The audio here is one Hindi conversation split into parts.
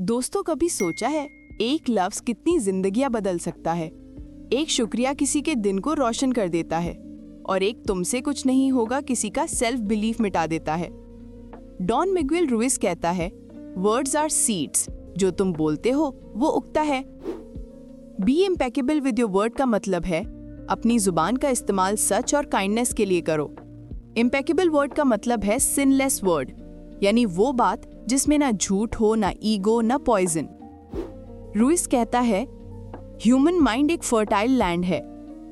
दोस्तों, कभी सोचा है, एक लफ्ज कितनी जिंदगियाँ बदल सकता है? एक शुक्रिया किसी के दिन को रोशन कर देता है, और एक तुमसे कुछ नहीं होगा, किसी का सेल्फ बिलीफ मिटा देता है। डॉन मिगुएल रुइस कहता है वर्ड्स आर सीड्स जो तुम बोलते हो, वो उगता है। Be impeccable with your word का मतलब है, अपनी ज़ुबान का इस्तेमाल सच और काइंडनेस के लिए करो। इम्पेकेबल वर्ड का मतलब है सिनलेस वर्ड यानी वो बात जिसमें ना झूठ हो, ना ईगो, ना पॉइजन रूइस कहता है ह्यूमन माइंड एक फर्टाइल लैंड है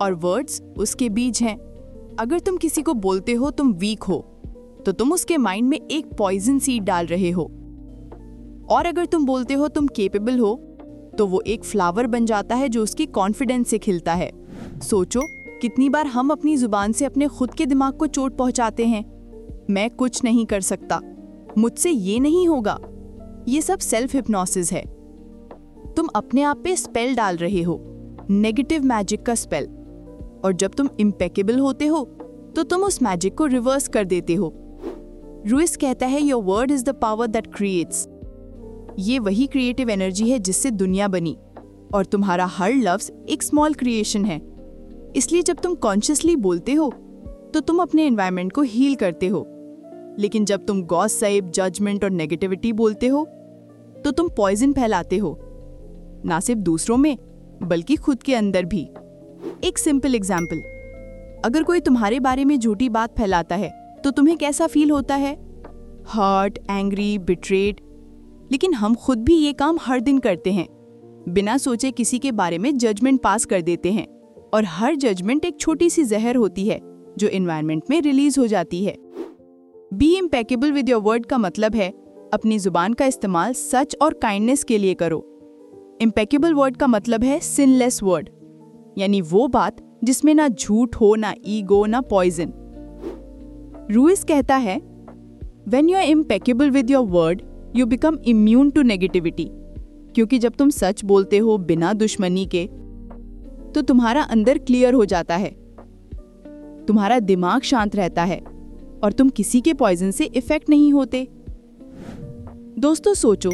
और वर्ड्स उसके बीज हैं। अगर तुम किसी को बोलते हो, तुम वीक हो तो तुम उसके माइंड में एक पॉइजन सीड डाल रहे हो। और अगर तुम बोलते हो, तुम केपेबल हो तो वो एक फ्लावर बन जाता है जो उसकी कॉन्फिडेंस से खिलता है। सोचो, कितनी बार हम अपनी ज़ुबान से अपने खुद के दिमाग को चोट पहुंचाते हैं। मैं कुछ नहीं कर सकता। मुझसे ये नहीं होगा। ये सब सेल्फ हिप्नोसिस है। तुम अपने आप पे स्पेल डाल रहे हो। नेगेटिव मैजिक का स्पेल और जब तुम इम्पेकेबल होते हो तो तुम उस मैजिक को रिवर्स कर देते हो। रूइस कहता है your word is the power that creates ये वही क्रिएटिव एनर्जी है जिससे दुनिया बनी। और तुम्हारा हर लफ्ज एक स्मॉल क्रिएशन है। इसलिए जब तुम कॉन्शियसली बोलते हो तो तुम अपने एनवायरनमेंट को हील करते हो। लेकिन जब तुम गॉस साइब जजमेंट और नेगेटिविटी बोलते हो तो तुम पॉइजन फैलाते हो। ना सिर्फ़ दूसरों में, बल्कि खुद के अंदर भी। एक सिंपल एग्ज़ाम्पल। अगर कोई तुम्हारे बारे में झूठी बात फैलाता है तो तुम्हें कैसा फील होता है? हर्ट, एंग्री बिट्रेड लेकिन हम खुद भी ये काम हर दिन करते हैं। बिना सोचे किसी के बारे में जजमेंट पास कर देते हैं। और हर जजमेंट एक छोटी सी जहर होती है, जो इन्वायरमेंट में रिलीज़ हो जाती है। Be impeccable with your word का मतलब है, अपनी ज़ुबान का इस्तेमाल सच और काइंडनेस के लिए करो। इम्पेकेबल वर्ड का मतलब है सिनलेस वर्ड यानी वो बात जिसमें ना झूठ हो, ना ईगो ना पॉइजन रूइस कहता है when you are impeccable with your word you become immune to negativity क्योंकि जब तुम सच बोलते हो बिना दुश्मनी के तो तुम्हारा अंदर क्लियर हो जाता है। तुम्हारा दिमाग शांत रहता है। और तुम किसी के पॉइजन से इफ़ेक्ट नहीं होते। दोस्तों, सोचो,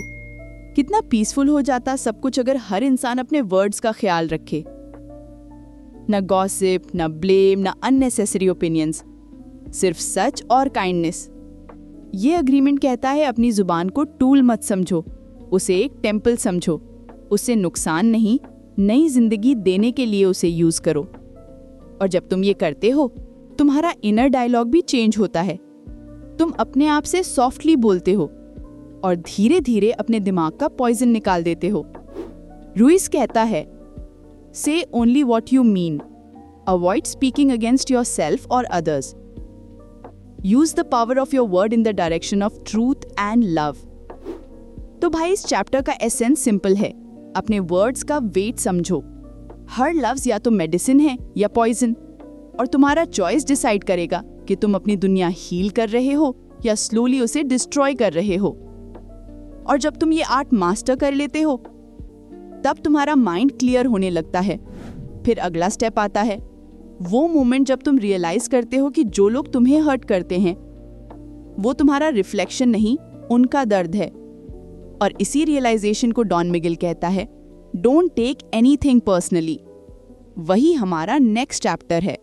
कितना पीसफुल हो जाता सब कुछ अगर हर इंसान अपने वर्ड्स का ख्याल रखे। न गॉसिप न ब्लेम न अननेसेसरी ओपिनियंस सिर्फ़ सच और काइंडनेस ये अग्रीमेंट कहता है, अपनी ज़ुबान को टूल मत समझो, उसे एक टेंपल समझो उसे नुकसान नहीं, नई ज़िंदगी देने के लिए उसे यूज़ करो। और जब तुम ये करते हो तुम्हारा इनर डायलॉग भी चेंज होता है। तुम अपने आप से सॉफ्टली बोलते हो और धीरे धीरे अपने दिमाग का पॉइजन निकाल देते हो। रुइस कहता है say only what you mean avoid speaking against yourself और others use the power of your word in the direction of truth and love तो भाई, इस चैप्टर का एसेंस सिंपल है। अपने वर्ड्स का वेट समझो। हर लफ्ज या तो मेडिसिन है या पॉइजन और तुम्हारा चॉइस डिसाइड करेगा कि तुम अपनी दुनिया हील कर रहे हो या स्लोली उसे डिस्ट्रॉय कर रहे हो। और जब तुम ये आर्ट मास्टर कर लेते हो, तब तुम्हारा माइंड क्लियर होने लगता है। फिर अगला स्टेप आता है, वो मोमेंट जब तुम रियलाइज़ करते हो कि जो लोग तुम्हें हर्ट करते हैं, वो तुम्हारा रिफ्लेक्शन नहीं, उनका दर्द है। और इसी रियलाइजेशन को डॉन मिगिल कहता है don't take anything personally वही हमारा नेक्स्ट चैप्टर है।